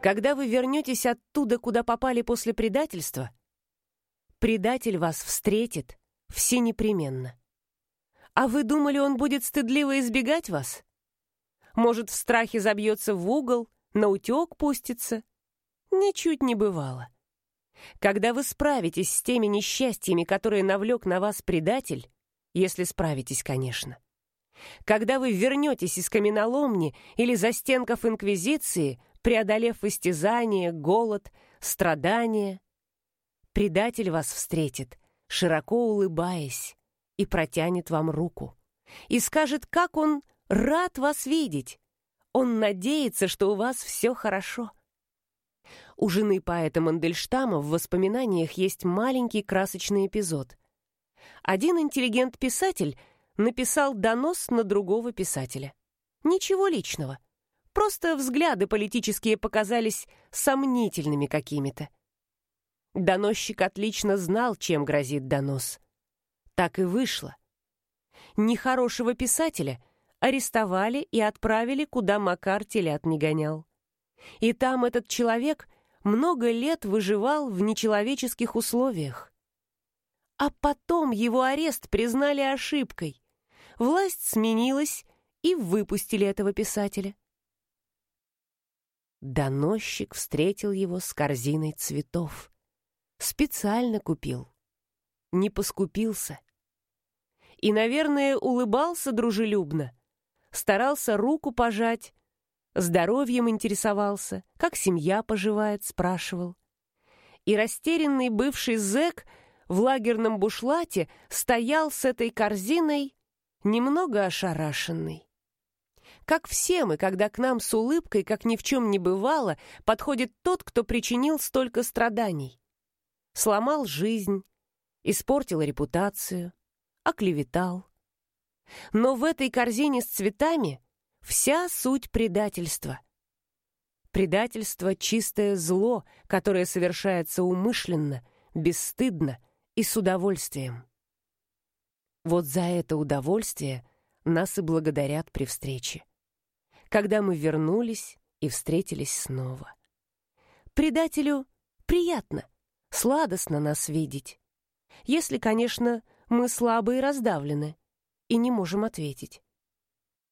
Когда вы вернетесь оттуда, куда попали после предательства, предатель вас встретит все непременно. А вы думали, он будет стыдливо избегать вас? Может, в страхе забьется в угол, на утек пустится? Ничуть не бывало. Когда вы справитесь с теми несчастьями, которые навлек на вас предатель, если справитесь, конечно, когда вы вернетесь из каменоломни или застенков Инквизиции, преодолев истязание, голод, страдания, предатель вас встретит, широко улыбаясь, и протянет вам руку. И скажет, как он рад вас видеть. Он надеется, что у вас все хорошо. У жены поэта Мандельштама в воспоминаниях есть маленький красочный эпизод. Один интеллигент-писатель написал донос на другого писателя. Ничего личного. Просто взгляды политические показались сомнительными какими-то. Доносчик отлично знал, чем грозит донос. Так и вышло. Нехорошего писателя арестовали и отправили, куда Макар телят не гонял. И там этот человек много лет выживал в нечеловеческих условиях. А потом его арест признали ошибкой. Власть сменилась и выпустили этого писателя. Доносчик встретил его с корзиной цветов. Специально купил. Не поскупился. И, наверное, улыбался дружелюбно. Старался руку пожать. Здоровьем интересовался. Как семья поживает, спрашивал. И растерянный бывший зэк в лагерном бушлате стоял с этой корзиной немного ошарашенный. Как все мы, когда к нам с улыбкой, как ни в чем не бывало, подходит тот, кто причинил столько страданий. Сломал жизнь, испортил репутацию, оклеветал. Но в этой корзине с цветами вся суть предательства. Предательство — чистое зло, которое совершается умышленно, бесстыдно и с удовольствием. Вот за это удовольствие нас и благодарят при встрече. Когда мы вернулись и встретились снова. Предателю приятно, сладостно нас видеть. Если, конечно, мы слабы и раздавлены и не можем ответить.